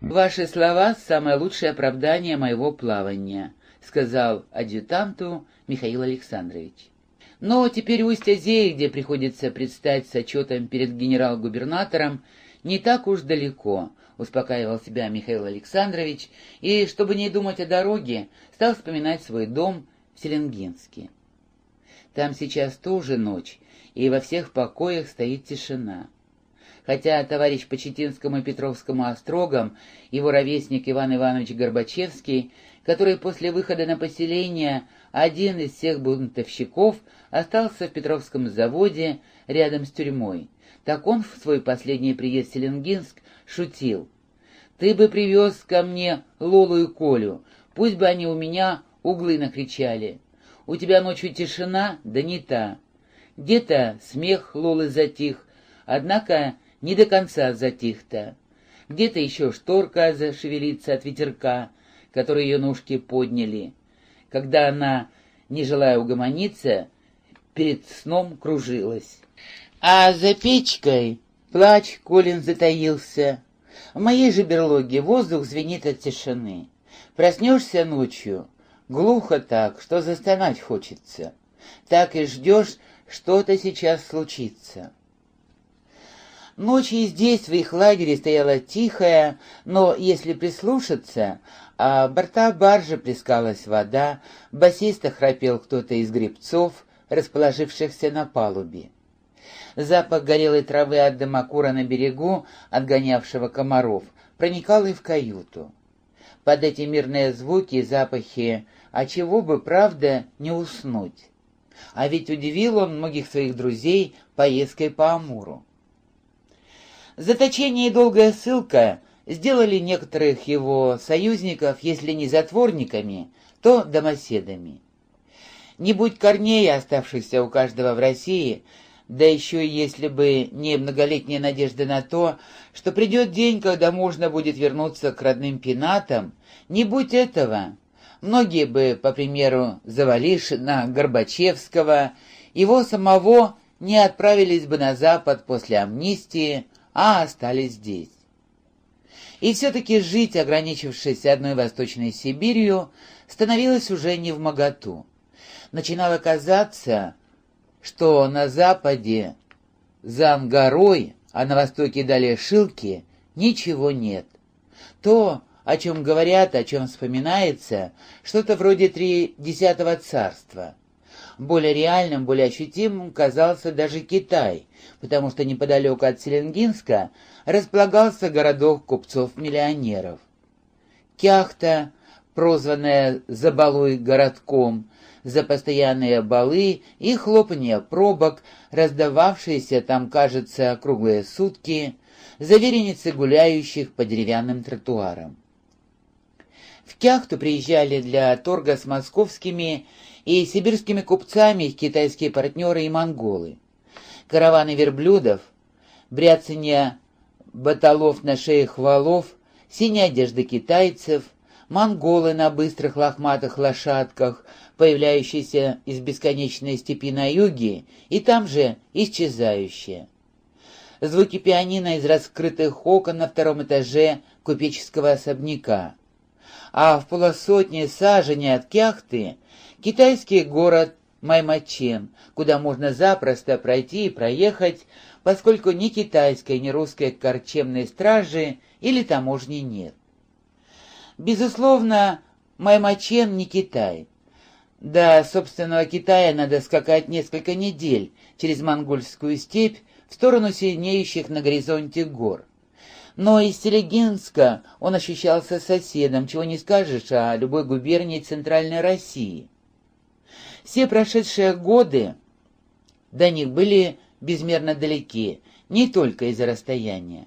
«Ваши слова — самое лучшее оправдание моего плавания», — сказал адъютанту Михаил Александрович. Но теперь Усть-Азея, где приходится предстать с отчетом перед генерал-губернатором, не так уж далеко, успокаивал себя Михаил Александрович, и, чтобы не думать о дороге, стал вспоминать свой дом в Селенгинске. Там сейчас тоже ночь, и во всех покоях стоит тишина. Хотя товарищ по Читинскому и Петровскому острогам, его ровесник Иван Иванович Горбачевский, который после выхода на поселение один из всех бунтовщиков остался в Петровском заводе рядом с тюрьмой. Так он в свой последний приезд в Селенгинск шутил. «Ты бы привез ко мне Лолу и Колю, пусть бы они у меня углы накричали. У тебя ночью тишина, да не та. Где-то смех Лолы затих, однако не до конца затих-то. Где-то еще шторка зашевелится от ветерка, который ее ножки подняли когда она, не желая угомониться, перед сном кружилась. А за печкой плач Колин затаился. В моей же берлоге воздух звенит от тишины. Проснешься ночью, глухо так, что застонать хочется. Так и ждешь, что-то сейчас случится. Ночь и здесь, в их лагере, стояла тихая, но, если прислушаться, а борта баржи плескалась вода, басиста храпел кто-то из гребцов, расположившихся на палубе. Запах горелой травы от дымокура на берегу, отгонявшего комаров, проникал и в каюту. Под эти мирные звуки и запахи, а чего бы, правда, не уснуть? А ведь удивил он многих своих друзей поездкой по Амуру. Заточение и долгая ссылка сделали некоторых его союзников, если не затворниками, то домоседами. Не будь корней, оставшихся у каждого в России, да еще если бы не многолетняя надежда на то, что придет день, когда можно будет вернуться к родным пенатам, не будь этого, многие бы, по примеру Завалишина, Горбачевского, его самого не отправились бы на Запад после амнистии, а остались здесь. И все-таки жить, ограничившись одной Восточной Сибирью, становилось уже не в моготу. Начинало казаться, что на западе, за Ангарой, а на востоке далее Шилки, ничего нет. То, о чем говорят, о чем вспоминается, что-то вроде тридесятого царства. Более реальным, более ощутимым казался даже Китай, потому что неподалеку от Селенгинска располагался городок купцов-миллионеров. Кяхта, прозванная «забалуй городком», за постоянные балы и хлопанье пробок, раздававшиеся там, кажется, круглые сутки, за вереницы гуляющих по деревянным тротуарам. В Кяхту приезжали для торга с московскими и сибирскими купцами китайские партнеры и монголы. Караваны верблюдов, бряцанье баталов на шеях валов, синяя одежда китайцев, монголы на быстрых лохматых лошадках, появляющиеся из бесконечной степи на юге и там же исчезающие. Звуки пианино из раскрытых окон на втором этаже купеческого особняка. А в полусотни саженей от Кяхты китайский город Маймачен, куда можно запросто пройти и проехать, поскольку ни китайской, ни русской корчемной стражи или таможни нет. Безусловно, Маймачен не Китай. До собственного Китая надо скакать несколько недель через монгольскую степь в сторону сильнеющих на горизонте гор. Но из Селегинска он ощущался соседом, чего не скажешь о любой губернии Центральной России. Все прошедшие годы до них были безмерно далеки, не только из-за расстояния.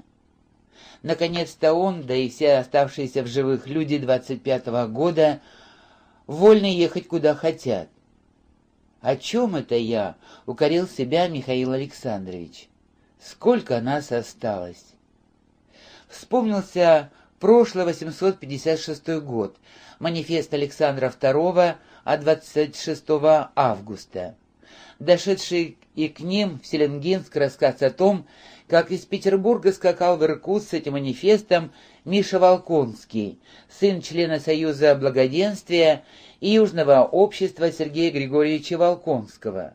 Наконец-то он, да и все оставшиеся в живых люди 25-го года, вольны ехать куда хотят. «О чем это я?» — укорил себя Михаил Александрович. «Сколько нас осталось?» Вспомнился прошлый 856 год, манифест Александра II от 26 августа. Дошедший и к ним в Селенгинск рассказ о том, как из Петербурга скакал в Иркутск с этим манифестом Миша Волконский, сын члена Союза Благоденствия и Южного общества Сергея Григорьевича Волконского.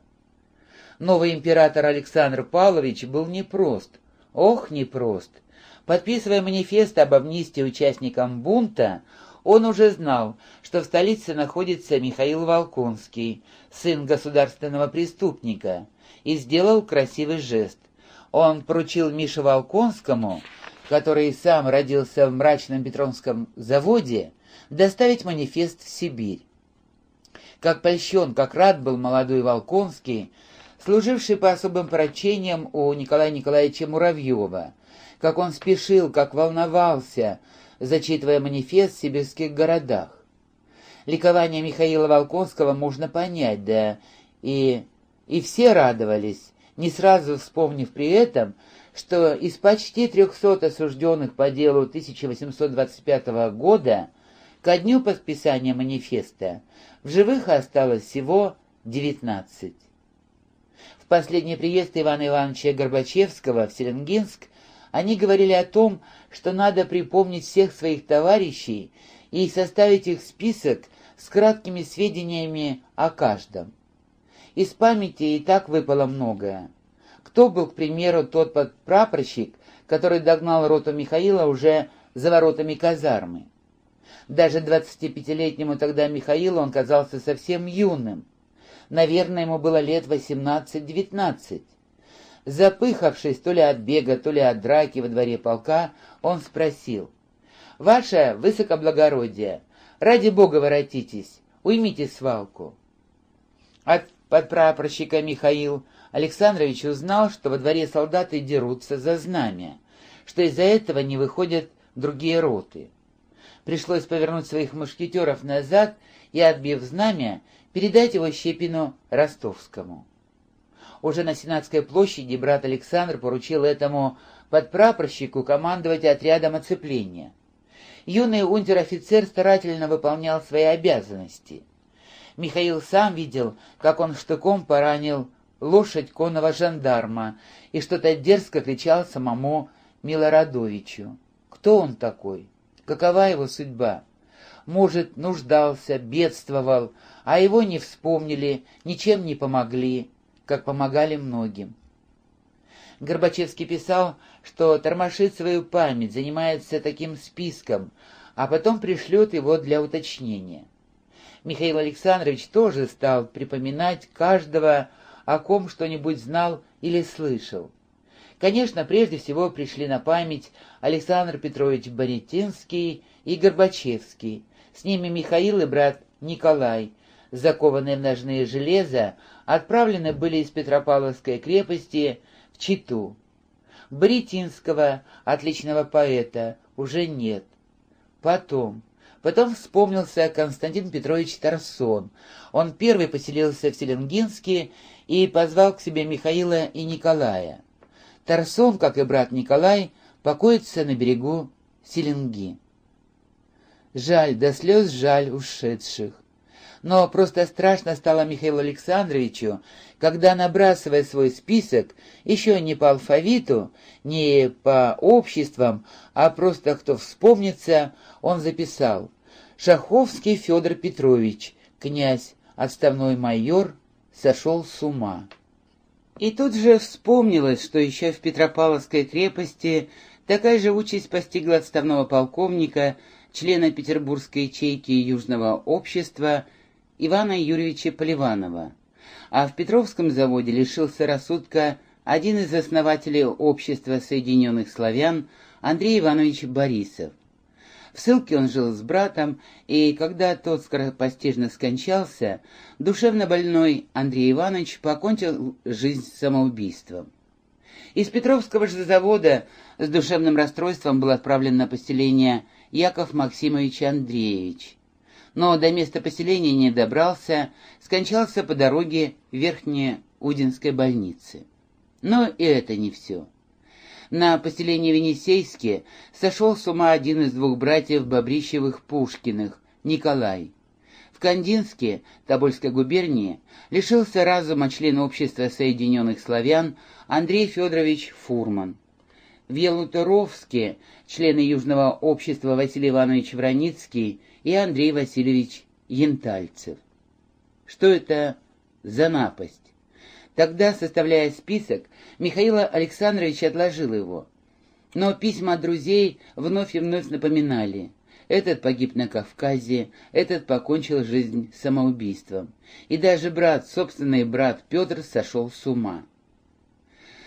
Новый император Александр Павлович был непрост, ох, непрост. Подписывая манифест об амнистии участникам бунта, он уже знал, что в столице находится Михаил Волконский, сын государственного преступника, и сделал красивый жест. Он поручил Мише Волконскому, который сам родился в мрачном Петровском заводе, доставить манифест в Сибирь. Как польщен, как рад был молодой Волконский, служивший по особым поручениям у Николая Николаевича Муравьева, как он спешил, как волновался, зачитывая манифест в сибирских городах. Ликование Михаила Волконского можно понять, да и, и все радовались, не сразу вспомнив при этом, что из почти 300 осужденных по делу 1825 года ко дню подписания манифеста в живых осталось всего 19. В последний приезд Ивана Ивановича Горбачевского в Селенгинск они говорили о том, что надо припомнить всех своих товарищей и составить их список с краткими сведениями о каждом. Из памяти и так выпало многое. Кто был, к примеру, тот подпрапорщик, который догнал роту Михаила уже за воротами казармы? Даже 25-летнему тогда Михаилу он казался совсем юным. Наверное, ему было лет 18-19. Запыхавшись то ли от бега, то ли от драки во дворе полка, он спросил. «Ваше высокоблагородие, ради бога воротитесь, уймите свалку». От подпрапорщика Михаил Александрович узнал, что во дворе солдаты дерутся за знамя, что из-за этого не выходят другие роты. Пришлось повернуть своих мушкетеров назад и, отбив знамя, передать его Щепину Ростовскому. Уже на Сенатской площади брат Александр поручил этому подпрапорщику командовать отрядом оцепления. Юный унтер-офицер старательно выполнял свои обязанности. Михаил сам видел, как он штыком поранил лошадь конного жандарма и что-то дерзко кричал самому Милорадовичу. Кто он такой? Какова его судьба? Может, нуждался, бедствовал, а его не вспомнили, ничем не помогли как помогали многим. Горбачевский писал, что тормошит свою память, занимается таким списком, а потом пришлет его для уточнения. Михаил Александрович тоже стал припоминать каждого, о ком что-нибудь знал или слышал. Конечно, прежде всего пришли на память Александр Петрович Боретинский и Горбачевский, с ними Михаил и брат Николай, закованные в ножные железа, отправлены были из Петропавловской крепости в Читу. Бретинского, отличного поэта, уже нет. Потом, потом вспомнился Константин Петрович Тарсон. Он первый поселился в Селенгинске и позвал к себе Михаила и Николая. Тарсон, как и брат Николай, покоится на берегу Селенги. Жаль, до слез жаль ушедших но просто страшно стало Михаилу Александровичу, когда, набрасывая свой список, еще не по алфавиту, не по обществам, а просто кто вспомнится, он записал «Шаховский Федор Петрович, князь, отставной майор, сошел с ума». И тут же вспомнилось, что еще в Петропавловской крепости такая же участь постигла отставного полковника, члена Петербургской ячейки Южного общества Ивана Юрьевича Поливанова, а в Петровском заводе лишился рассудка один из основателей Общества Соединенных Славян Андрей Иванович Борисов. В ссылке он жил с братом, и когда тот скоропостижно скончался, душевно больной Андрей Иванович покончил жизнь самоубийством. Из Петровского же завода с душевным расстройством был отправлен на поселение Яков Максимович Андреевич но до места поселения не добрался, скончался по дороге в Верхнеудинской больнице. Но и это не все. На поселении Венесейске сошел с ума один из двух братьев Бобрищевых-Пушкиных, Николай. В Кандинске, Тобольской губернии, лишился разума член Общества Соединенных Славян Андрей Федорович Фурман. В члены Южного общества Василий Иванович Враницкий и Андрей Васильевич Янтальцев. Что это за напасть? Тогда, составляя список, Михаил Александрович отложил его. Но письма друзей вновь и вновь напоминали. Этот погиб на Кавказе, этот покончил жизнь самоубийством. И даже брат, собственный брат Петр, сошел с ума.